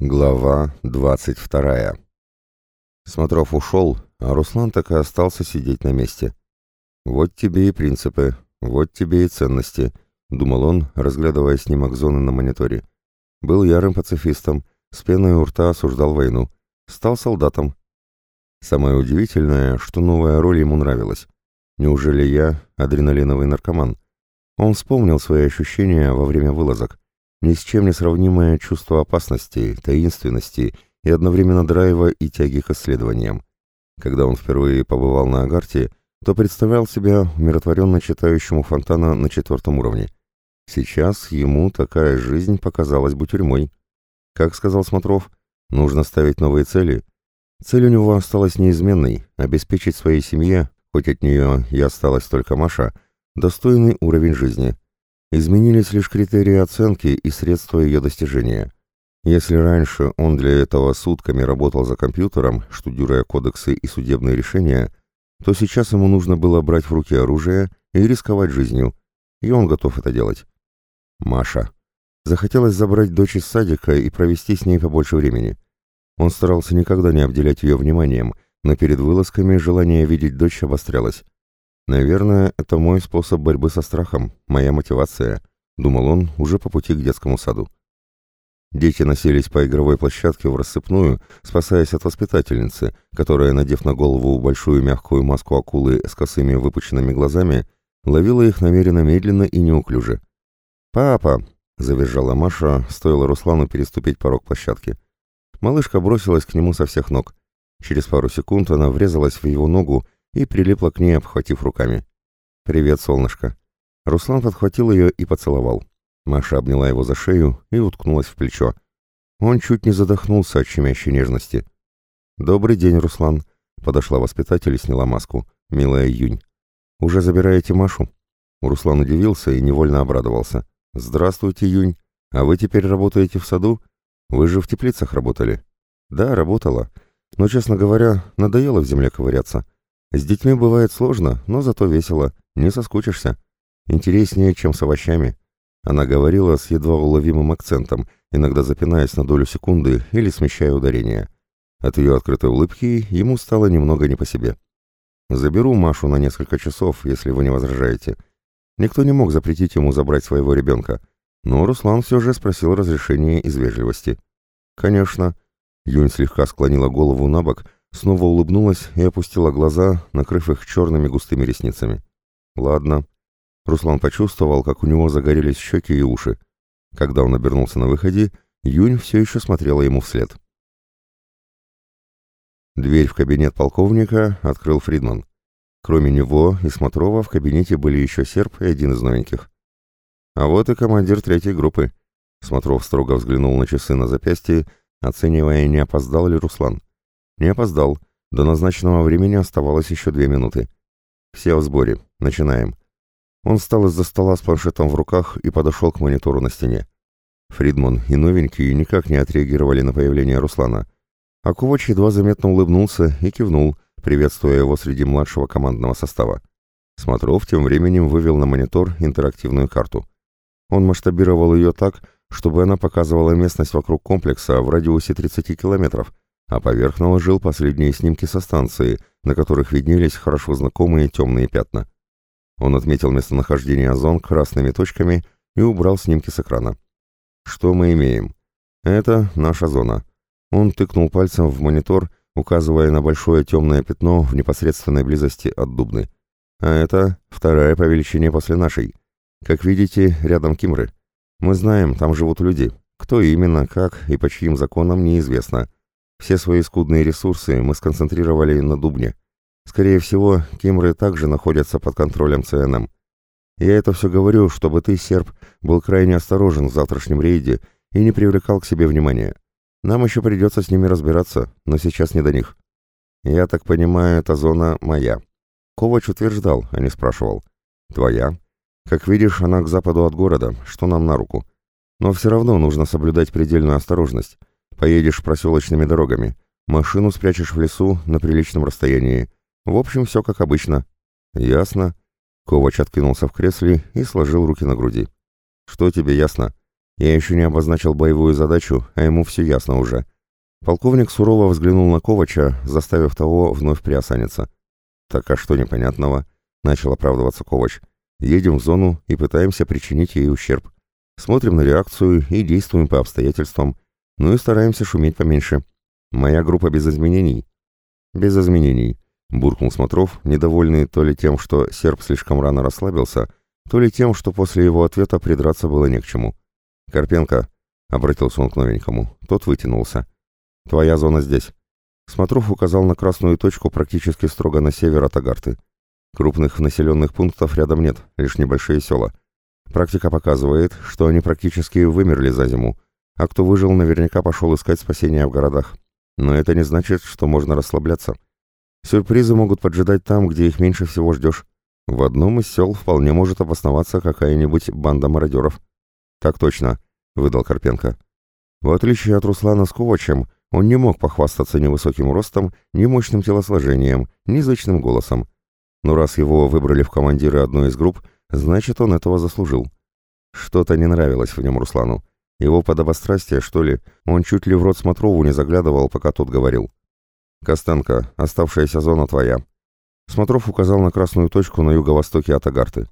Глава двадцать вторая. Смотров ушел, а Руслан так и остался сидеть на месте. «Вот тебе и принципы, вот тебе и ценности», — думал он, разглядывая снимок зоны на мониторе. Был ярым пацифистом, с пеной у рта осуждал войну, стал солдатом. Самое удивительное, что новая роль ему нравилась. Неужели я адреналиновый наркоман? Он вспомнил свои ощущения во время вылазок ни с чем не сравнимое чувство опасности, таинственности и одновременно драйва и тяги к исследованиям. Когда он впервые побывал на Агарте, то представлял себя умиротворенно читающему фонтана на четвертом уровне. Сейчас ему такая жизнь показалась бы тюрьмой. Как сказал Смотров, нужно ставить новые цели. Цель у него осталась неизменной – обеспечить своей семье, хоть от нее и осталась только Маша, достойный уровень жизни – Изменились лишь критерии оценки и средства ее достижения. Если раньше он для этого сутками работал за компьютером, штудируя кодексы и судебные решения, то сейчас ему нужно было брать в руки оружие и рисковать жизнью, и он готов это делать. Маша. Захотелось забрать дочь из садика и провести с ней побольше времени. Он старался никогда не обделять ее вниманием, но перед вылазками желание видеть дочь обострялось. «Наверное, это мой способ борьбы со страхом, моя мотивация», — думал он уже по пути к детскому саду. Дети носились по игровой площадке в рассыпную, спасаясь от воспитательницы, которая, надев на голову большую мягкую маску акулы с косыми выпученными глазами, ловила их намеренно медленно и неуклюже. «Папа!» — завизжала Маша, стоило Руслану переступить порог площадки. Малышка бросилась к нему со всех ног. Через пару секунд она врезалась в его ногу и прилипла к ней, обхватив руками. «Привет, солнышко». Руслан подхватил ее и поцеловал. Маша обняла его за шею и уткнулась в плечо. Он чуть не задохнулся от щемящей нежности. «Добрый день, Руслан», — подошла воспитатель и сняла маску. «Милая Юнь». «Уже забираете Машу?» Руслан удивился и невольно обрадовался. «Здравствуйте, Юнь. А вы теперь работаете в саду? Вы же в теплицах работали?» «Да, работала. Но, честно говоря, надоело в земле ковыряться. С детьми бывает сложно, но зато весело, не соскучишься. Интереснее, чем с овощами. Она говорила с едва уловимым акцентом, иногда запинаясь на долю секунды или смещая ударение. От ее открытой улыбки ему стало немного не по себе. «Заберу Машу на несколько часов, если вы не возражаете». Никто не мог запретить ему забрать своего ребенка, но Руслан все же спросил разрешения из вежливости. «Конечно». Юнь слегка склонила голову на бок, снова улыбнулась и опустила глаза, накрыв их черными густыми ресницами. «Ладно». Руслан почувствовал, как у него загорелись щеки и уши. Когда он обернулся на выходе, Юнь все еще смотрела ему вслед. Дверь в кабинет полковника открыл Фридман. Кроме него и Смотрова в кабинете были еще серб и один из новеньких. А вот и командир третьей группы. Смотров строго взглянул на часы на запястье, оценивая, не опоздал ли Руслан. Не опоздал. До назначенного времени оставалось еще две минуты. Все в сборе. Начинаем. Он встал из-за стола с планшетом в руках и подошел к монитору на стене. Фридман и новенькие никак не отреагировали на появление Руслана. А Кувоч едва заметно улыбнулся и кивнул, приветствуя его среди младшего командного состава. Смотров тем временем вывел на монитор интерактивную карту. Он масштабировал ее так, чтобы она показывала местность вокруг комплекса в радиусе 30 километров, а поверх наложил последние снимки со станции, на которых виднелись хорошо знакомые темные пятна. Он отметил местонахождение зон красными точками и убрал снимки с экрана. Что мы имеем? Это наша зона. Он тыкнул пальцем в монитор, указывая на большое темное пятно в непосредственной близости от Дубны. А это вторая по величине после нашей. Как видите, рядом Кимры. Мы знаем, там живут люди. Кто именно, как и по чьим законам, неизвестно. Все свои скудные ресурсы мы сконцентрировали на Дубне. Скорее всего, Кимры также находятся под контролем ЦНМ. Я это все говорю, чтобы ты, серб, был крайне осторожен в завтрашнем рейде и не привлекал к себе внимания. Нам еще придется с ними разбираться, но сейчас не до них. Я так понимаю, эта зона моя. Ковач утверждал, а не спрашивал. Твоя. Как видишь, она к западу от города, что нам на руку. Но все равно нужно соблюдать предельную осторожность. Поедешь проселочными дорогами. Машину спрячешь в лесу на приличном расстоянии. В общем, все как обычно. Ясно. Ковач откинулся в кресле и сложил руки на груди. Что тебе ясно? Я еще не обозначил боевую задачу, а ему все ясно уже. Полковник сурово взглянул на Ковача, заставив того вновь приосаниться. «Так а что непонятного?» — начал оправдываться Ковач. «Едем в зону и пытаемся причинить ей ущерб. Смотрим на реакцию и действуем по обстоятельствам. Ну и стараемся шуметь поменьше. Моя группа без изменений?» «Без изменений», — буркнул Смотров, недовольный то ли тем, что серб слишком рано расслабился, то ли тем, что после его ответа придраться было не к чему. «Карпенко», — обратился он к новенькому, тот вытянулся. «Твоя зона здесь». Смотров указал на красную точку практически строго на север от Агарты. Крупных населенных пунктов рядом нет, лишь небольшие села. Практика показывает, что они практически вымерли за зиму, а кто выжил, наверняка пошел искать спасения в городах. Но это не значит, что можно расслабляться. Сюрпризы могут поджидать там, где их меньше всего ждешь. В одном из сел вполне может обосноваться какая-нибудь банда мародеров. «Так точно», — выдал Карпенко. В отличие от Руслана с Ковачем, он не мог похвастаться ни высоким ростом, ни мощным телосложением, ни зычным голосом. Но раз его выбрали в командиры одной из групп, значит, он этого заслужил. Что-то не нравилось в нем Руслану. Его подобострастие, что ли, он чуть ли в рот Смотрову не заглядывал, пока тот говорил. «Костенко, оставшаяся зона твоя». Смотров указал на красную точку на юго-востоке от Агарты.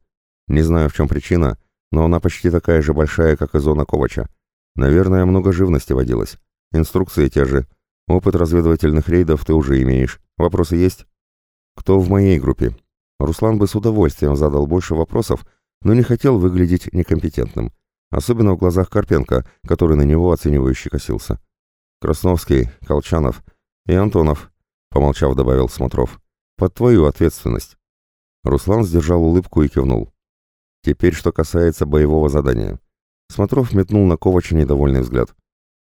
«Не знаю, в чем причина, но она почти такая же большая, как и зона Ковача. Наверное, много живности водилось. Инструкции те же. Опыт разведывательных рейдов ты уже имеешь. Вопросы есть? Кто в моей группе? Руслан бы с удовольствием задал больше вопросов, но не хотел выглядеть некомпетентным. Особенно в глазах Карпенко, который на него оценивающе косился. Красновский, Колчанов и Антонов, помолчав, добавил Смотров. Под твою ответственность. Руслан сдержал улыбку и кивнул. Теперь, что касается боевого задания. Смотров метнул на Ковача недовольный взгляд.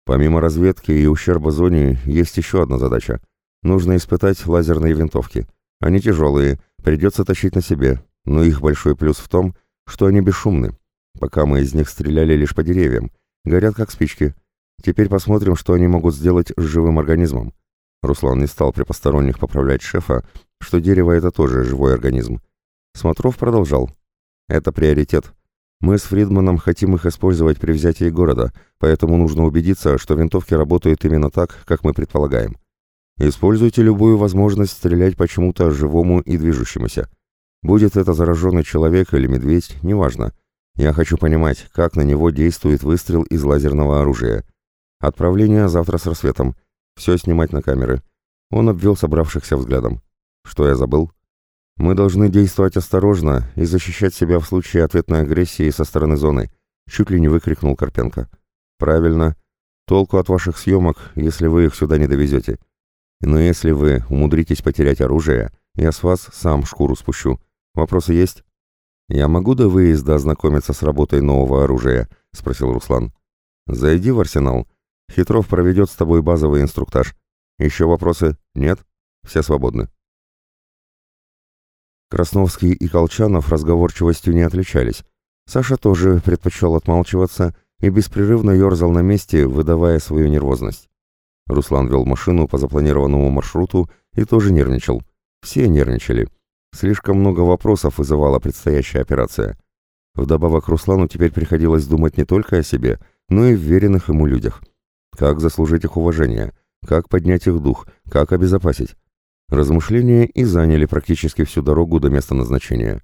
Помимо разведки и ущерба зоне, есть еще одна задача. Нужно испытать лазерные винтовки. Они тяжелые, придется тащить на себе, но их большой плюс в том, что они бесшумны. Пока мы из них стреляли лишь по деревьям. Горят как спички. Теперь посмотрим, что они могут сделать с живым организмом. Руслан не стал при посторонних поправлять шефа, что дерево — это тоже живой организм. Смотров продолжал. Это приоритет. Мы с Фридманом хотим их использовать при взятии города, поэтому нужно убедиться, что винтовки работают именно так, как мы предполагаем. Используйте любую возможность стрелять по чему-то живому и движущемуся. Будет это зараженный человек или медведь, неважно. Я хочу понимать, как на него действует выстрел из лазерного оружия. Отправление завтра с рассветом. Все снимать на камеры. Он обвел собравшихся взглядом. Что я забыл? Мы должны действовать осторожно и защищать себя в случае ответной агрессии со стороны зоны, чуть ли не выкрикнул Карпенко. Правильно. Толку от ваших съемок, если вы их сюда не довезете. Но если вы умудритесь потерять оружие, я с вас сам шкуру спущу. Вопросы есть? Я могу до выезда ознакомиться с работой нового оружия? Спросил Руслан. Зайди в арсенал. Хитров проведет с тобой базовый инструктаж. Еще вопросы? Нет? Все свободны. Красновский и Колчанов разговорчивостью не отличались. Саша тоже предпочел отмалчиваться и беспрерывно ерзал на месте, выдавая свою нервозность. Руслан вел машину по запланированному маршруту и тоже нервничал. Все нервничали. Слишком много вопросов вызывала предстоящая операция. Вдобавок Руслану теперь приходилось думать не только о себе, но и в веренных ему людях. Как заслужить их уважение, как поднять их дух, как обезопасить. Размышления и заняли практически всю дорогу до места назначения.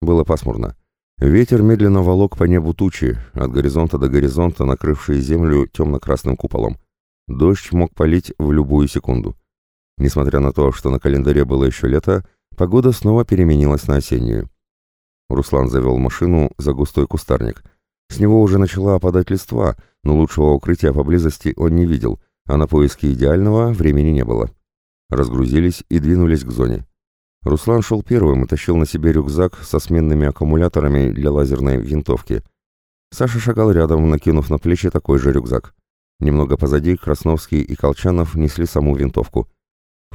Было пасмурно. Ветер медленно волок по небу тучи, от горизонта до горизонта, накрывшие землю темно-красным куполом. Дождь мог полить в любую секунду. Несмотря на то, что на календаре было еще лето, погода снова переменилась на осеннюю. Руслан завел машину за густой кустарник. С него уже начала опадать листва, но лучшего укрытия поблизости он не видел, а на поиски идеального времени не было. Разгрузились и двинулись к зоне. Руслан шел первым и тащил на себе рюкзак со сменными аккумуляторами для лазерной винтовки. Саша шагал рядом, накинув на плечи такой же рюкзак. Немного позади Красновский и Колчанов несли саму винтовку.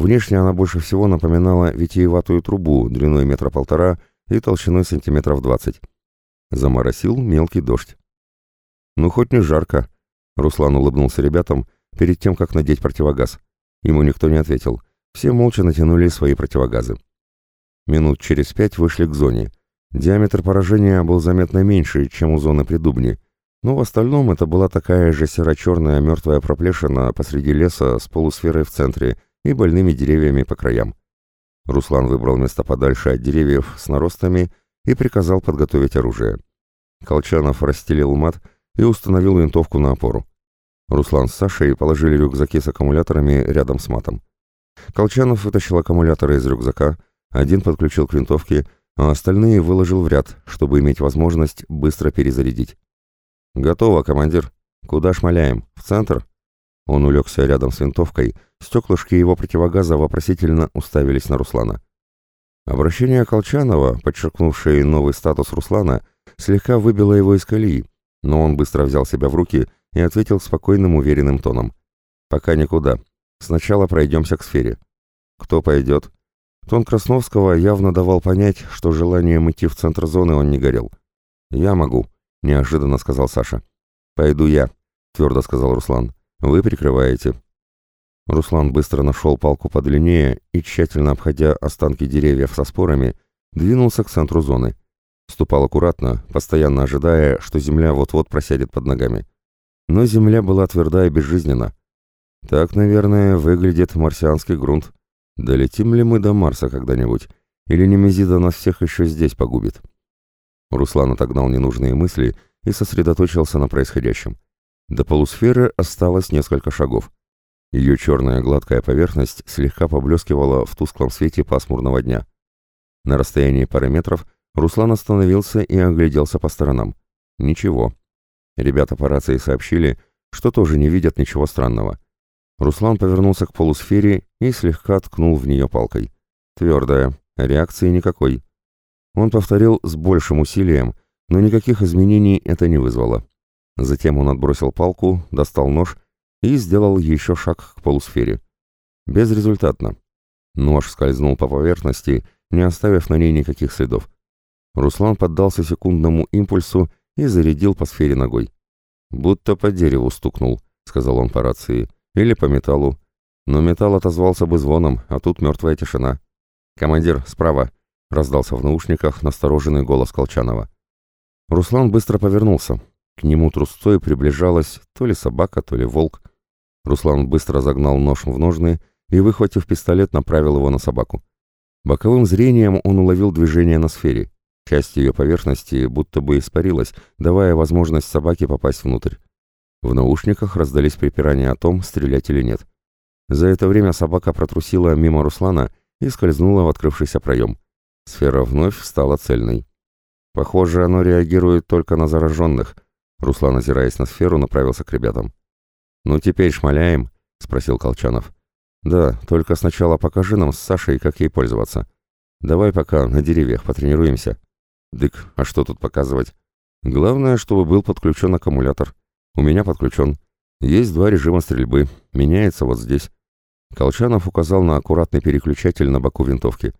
Внешне она больше всего напоминала витиеватую трубу длиной метра полтора и толщиной сантиметров двадцать. Заморосил мелкий дождь. «Ну, хоть не жарко», — Руслан улыбнулся ребятам перед тем, как надеть противогаз. Ему никто не ответил. Все молча натянули свои противогазы. Минут через пять вышли к зоне. Диаметр поражения был заметно меньше, чем у зоны при Дубне. но в остальном это была такая же серо-черная мертвая проплешина посреди леса с полусферой в центре и больными деревьями по краям. Руслан выбрал место подальше от деревьев с наростами и приказал подготовить оружие. Колчанов расстелил мат и установил винтовку на опору. Руслан с Сашей положили рюкзаки с аккумуляторами рядом с матом. Колчанов вытащил аккумуляторы из рюкзака, один подключил к винтовке, а остальные выложил в ряд, чтобы иметь возможность быстро перезарядить. «Готово, командир. Куда шмаляем? В центр?» Он улегся рядом с винтовкой, стеклышки его противогаза вопросительно уставились на Руслана. Обращение Колчанова, подчеркнувшее новый статус Руслана, слегка выбило его из колеи, но он быстро взял себя в руки и ответил спокойным, уверенным тоном. «Пока никуда. Сначала пройдемся к сфере». «Кто пойдет?» Тон Красновского явно давал понять, что желанием идти в центр зоны он не горел. «Я могу», — неожиданно сказал Саша. «Пойду я», — твердо сказал Руслан. «Вы прикрываете». Руслан быстро нашел палку подлиннее и, тщательно обходя останки деревьев со спорами, двинулся к центру зоны. Ступал аккуратно, постоянно ожидая, что земля вот-вот просядет под ногами. Но земля была тверда и безжизненна. Так, наверное, выглядит марсианский грунт. Долетим ли мы до Марса когда-нибудь? Или Немезида нас всех еще здесь погубит? Руслан отогнал ненужные мысли и сосредоточился на происходящем. До полусферы осталось несколько шагов. Ее черная гладкая поверхность слегка поблескивала в тусклом свете пасмурного дня. На расстоянии пары метров Руслан остановился и огляделся по сторонам. Ничего. Ребята по рации сообщили, что тоже не видят ничего странного. Руслан повернулся к полусфере и слегка ткнул в нее палкой. Твердая, реакции никакой. Он повторил с большим усилием, но никаких изменений это не вызвало. Затем он отбросил палку, достал нож и сделал еще шаг к полусфере. Безрезультатно. Нож скользнул по поверхности, не оставив на ней никаких следов. Руслан поддался секундному импульсу и зарядил по сфере ногой. «Будто по дереву стукнул», — сказал он по рации, — «или по металлу. Но металл отозвался бы звоном, а тут мертвая тишина». «Командир, справа», — раздался в наушниках настороженный голос Колчанова. Руслан быстро повернулся. К нему трусцой приближалась то ли собака, то ли волк. Руслан быстро загнал нож в ножны и, выхватив пистолет, направил его на собаку. Боковым зрением он уловил движение на сфере. Часть ее поверхности будто бы испарилась, давая возможность собаке попасть внутрь. В наушниках раздались припирания о том, стрелять или нет. За это время собака протрусила мимо Руслана и скользнула в открывшийся проем. Сфера вновь стала цельной. Похоже, оно реагирует только на зараженных. Руслан, озираясь на сферу, направился к ребятам. «Ну теперь шмаляем?» — спросил Колчанов. «Да, только сначала покажи нам с Сашей, как ей пользоваться. Давай пока на деревьях потренируемся». «Дык, а что тут показывать? Главное, чтобы был подключен аккумулятор. У меня подключен. Есть два режима стрельбы. Меняется вот здесь». Колчанов указал на аккуратный переключатель на боку винтовки.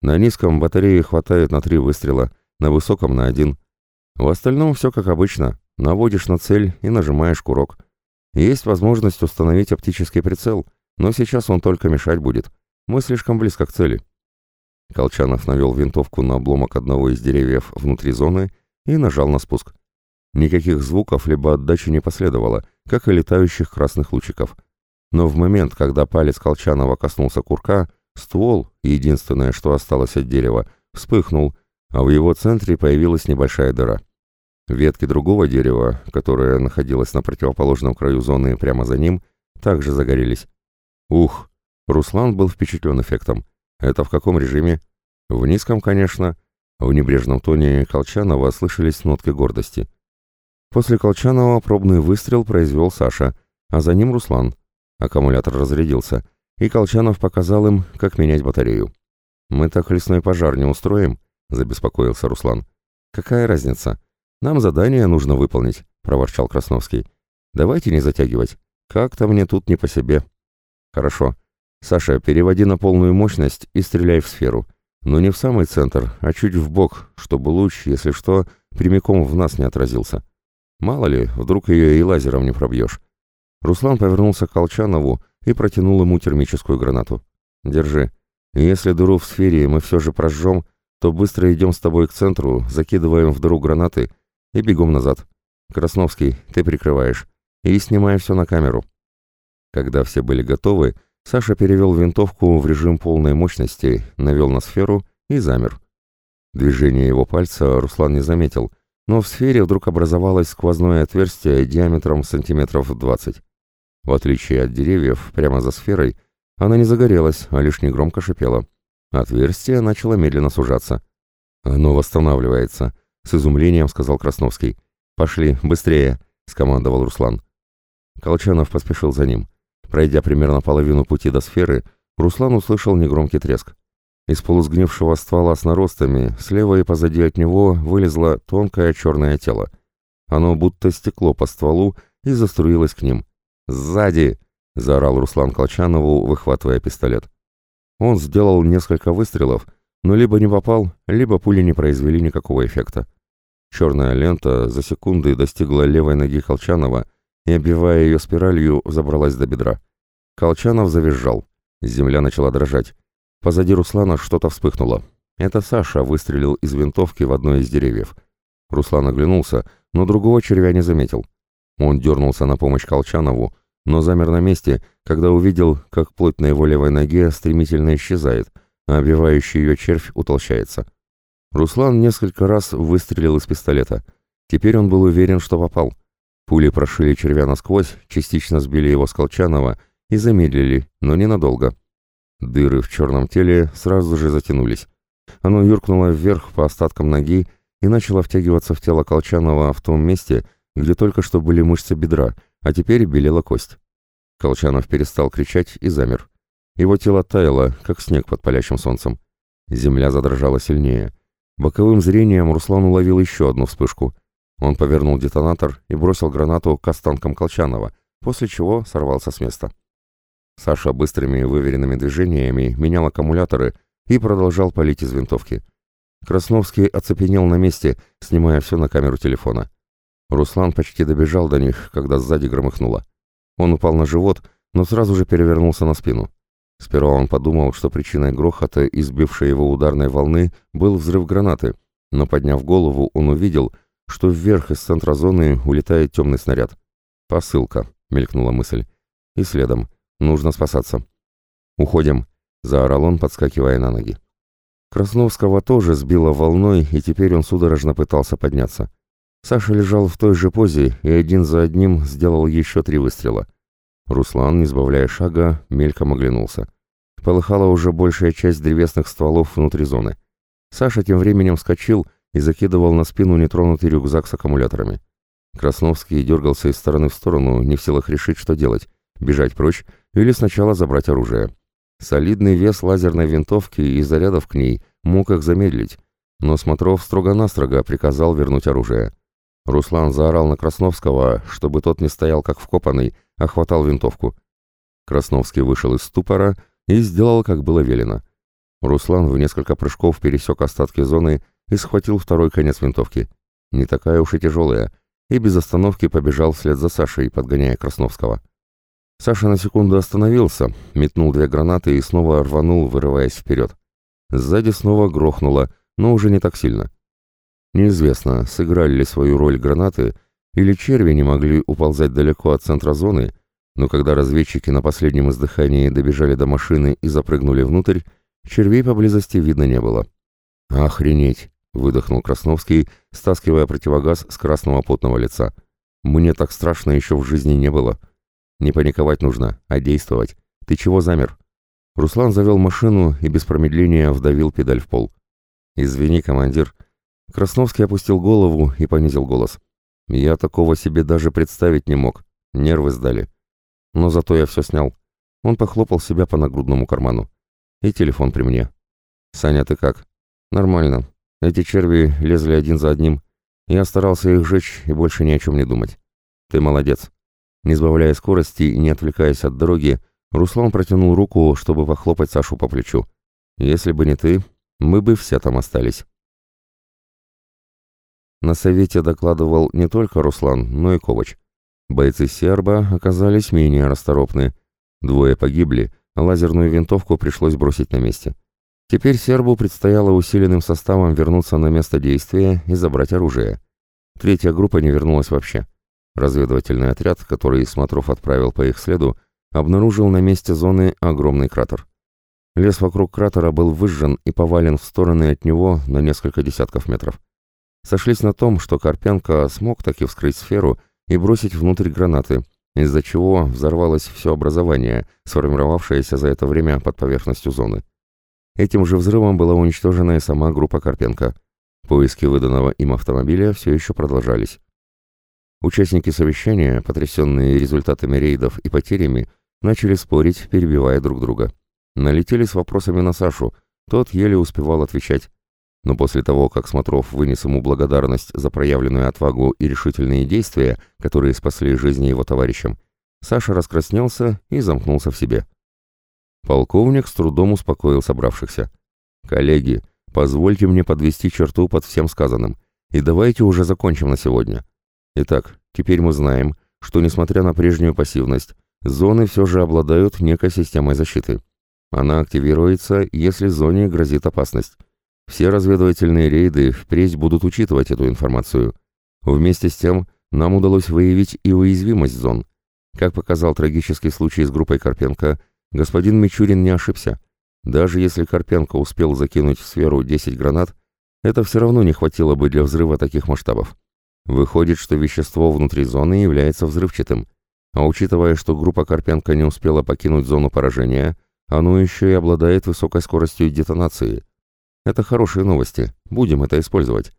«На низком батареи хватает на три выстрела, на высоком на один. В остальном все как обычно. Наводишь на цель и нажимаешь курок. Есть возможность установить оптический прицел, но сейчас он только мешать будет. Мы слишком близко к цели. Колчанов навел винтовку на обломок одного из деревьев внутри зоны и нажал на спуск. Никаких звуков либо отдачи не последовало, как и летающих красных лучиков. Но в момент, когда палец Колчанова коснулся курка, ствол, единственное, что осталось от дерева, вспыхнул, а в его центре появилась небольшая дыра. Ветки другого дерева, которое находилось на противоположном краю зоны прямо за ним, также загорелись. Ух! Руслан был впечатлен эффектом. Это в каком режиме? В низком, конечно. В небрежном тоне Колчанова слышались нотки гордости. После Колчанова пробный выстрел произвел Саша, а за ним Руслан. Аккумулятор разрядился, и Колчанов показал им, как менять батарею. «Мы так лесной пожар не устроим?» — забеспокоился Руслан. «Какая разница? Нам задание нужно выполнить», — проворчал Красновский. «Давайте не затягивать. Как-то мне тут не по себе». «Хорошо. Саша, переводи на полную мощность и стреляй в сферу. Но не в самый центр, а чуть в бок, чтобы луч, если что, прямиком в нас не отразился. Мало ли, вдруг ее и лазером не пробьешь». Руслан повернулся к Колчанову и протянул ему термическую гранату. «Держи. Если дыру в сфере мы все же прожжем, то быстро идем с тобой к центру, закидываем в дыру гранаты и бегом назад. Красновский, ты прикрываешь. И снимай все на камеру». Когда все были готовы, Саша перевел винтовку в режим полной мощности, навел на сферу и замер. Движение его пальца Руслан не заметил, но в сфере вдруг образовалось сквозное отверстие диаметром сантиметров 20. В отличие от деревьев, прямо за сферой, она не загорелась, а лишь негромко шипела. Отверстие начало медленно сужаться. «Оно восстанавливается», — с изумлением сказал Красновский. «Пошли, быстрее», — скомандовал Руслан. Колчанов поспешил за ним. Пройдя примерно половину пути до сферы, Руслан услышал негромкий треск. Из полусгнившего ствола с наростами слева и позади от него вылезло тонкое черное тело. Оно будто стекло по стволу и заструилось к ним. «Сзади!» — заорал Руслан Колчанову, выхватывая пистолет. Он сделал несколько выстрелов, но либо не попал, либо пули не произвели никакого эффекта. Черная лента за секунды достигла левой ноги Колчанова и, обивая ее спиралью, забралась до бедра. Колчанов завизжал. Земля начала дрожать. Позади Руслана что-то вспыхнуло. Это Саша выстрелил из винтовки в одно из деревьев. Руслан оглянулся, но другого червя не заметил. Он дернулся на помощь Колчанову, но замер на месте, когда увидел, как плоть на его левой ноге стремительно исчезает, а обвивающий ее червь утолщается. Руслан несколько раз выстрелил из пистолета. Теперь он был уверен, что попал. Пули прошили червя насквозь, частично сбили его с Колчанова и замедлили, но ненадолго. Дыры в черном теле сразу же затянулись. Оно юркнуло вверх по остаткам ноги и начало втягиваться в тело Колчанова в том месте, где только что были мышцы бедра, а теперь белела кость. Колчанов перестал кричать и замер. Его тело таяло, как снег под палящим солнцем. Земля задрожала сильнее. Боковым зрением Руслан уловил еще одну вспышку. Он повернул детонатор и бросил гранату к останкам Колчанова, после чего сорвался с места. Саша быстрыми выверенными движениями менял аккумуляторы и продолжал палить из винтовки. Красновский оцепенел на месте, снимая все на камеру телефона. Руслан почти добежал до них, когда сзади громыхнуло. Он упал на живот, но сразу же перевернулся на спину. Сперва он подумал, что причиной грохота, избившей его ударной волны, был взрыв гранаты, но подняв голову, он увидел, что вверх из центра зоны улетает темный снаряд. «Посылка», — мелькнула мысль. И следом. «Нужно спасаться». «Уходим», — заорал он, подскакивая на ноги. Красновского тоже сбило волной, и теперь он судорожно пытался подняться. Саша лежал в той же позе и один за одним сделал еще три выстрела. Руслан, не сбавляя шага, мельком оглянулся. Полыхала уже большая часть древесных стволов внутри зоны. Саша тем временем вскочил и закидывал на спину нетронутый рюкзак с аккумуляторами. Красновский дергался из стороны в сторону, не в силах решить, что делать — бежать прочь или сначала забрать оружие. Солидный вес лазерной винтовки и зарядов к ней мог их замедлить, но Смотров строго-настрого приказал вернуть оружие. Руслан заорал на Красновского, чтобы тот не стоял как вкопанный, а хватал винтовку. Красновский вышел из ступора и сделал, как было велено. Руслан в несколько прыжков пересек остатки зоны и схватил второй конец винтовки. Не такая уж и тяжелая, и без остановки побежал вслед за Сашей, подгоняя Красновского. Саша на секунду остановился, метнул две гранаты и снова рванул, вырываясь вперед. Сзади снова грохнуло, но уже не так сильно. Неизвестно, сыграли ли свою роль гранаты, или черви не могли уползать далеко от центра зоны, но когда разведчики на последнем издыхании добежали до машины и запрыгнули внутрь, червей поблизости видно не было. «Охренеть!» — выдохнул Красновский, стаскивая противогаз с красного потного лица. «Мне так страшно еще в жизни не было. Не паниковать нужно, а действовать. Ты чего замер?» Руслан завел машину и без промедления вдавил педаль в пол. «Извини, командир», Красновский опустил голову и понизил голос. «Я такого себе даже представить не мог. Нервы сдали. Но зато я все снял». Он похлопал себя по нагрудному карману. «И телефон при мне». «Саня, ты как?» «Нормально. Эти черви лезли один за одним. Я старался их жечь и больше ни о чем не думать. Ты молодец». Не сбавляя скорости и не отвлекаясь от дороги, Руслан протянул руку, чтобы похлопать Сашу по плечу. «Если бы не ты, мы бы все там остались». На совете докладывал не только Руслан, но и Ковач. Бойцы серба оказались менее расторопны. Двое погибли, а лазерную винтовку пришлось бросить на месте. Теперь сербу предстояло усиленным составом вернуться на место действия и забрать оружие. Третья группа не вернулась вообще. Разведывательный отряд, который Смотров отправил по их следу, обнаружил на месте зоны огромный кратер. Лес вокруг кратера был выжжен и повален в стороны от него на несколько десятков метров. Сошлись на том, что Карпенко смог таки вскрыть сферу и бросить внутрь гранаты, из-за чего взорвалось все образование, сформировавшееся за это время под поверхностью зоны. Этим же взрывом была уничтожена и сама группа Карпенко. Поиски выданного им автомобиля все еще продолжались. Участники совещания, потрясенные результатами рейдов и потерями, начали спорить, перебивая друг друга. Налетели с вопросами на Сашу, тот еле успевал отвечать. Но после того, как Смотров вынес ему благодарность за проявленную отвагу и решительные действия, которые спасли жизни его товарищам, Саша раскраснелся и замкнулся в себе. Полковник с трудом успокоил собравшихся. «Коллеги, позвольте мне подвести черту под всем сказанным, и давайте уже закончим на сегодня. Итак, теперь мы знаем, что, несмотря на прежнюю пассивность, зоны все же обладают некой системой защиты. Она активируется, если зоне грозит опасность. Все разведывательные рейды впредь будут учитывать эту информацию. Вместе с тем, нам удалось выявить и уязвимость зон. Как показал трагический случай с группой Карпенко, господин Мичурин не ошибся. Даже если Карпенко успел закинуть в сферу 10 гранат, это все равно не хватило бы для взрыва таких масштабов. Выходит, что вещество внутри зоны является взрывчатым. А учитывая, что группа Карпенко не успела покинуть зону поражения, оно еще и обладает высокой скоростью детонации. Это хорошие новости. Будем это использовать.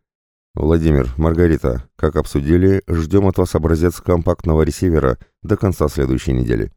Владимир, Маргарита, как обсудили, ждем от вас образец компактного ресивера до конца следующей недели.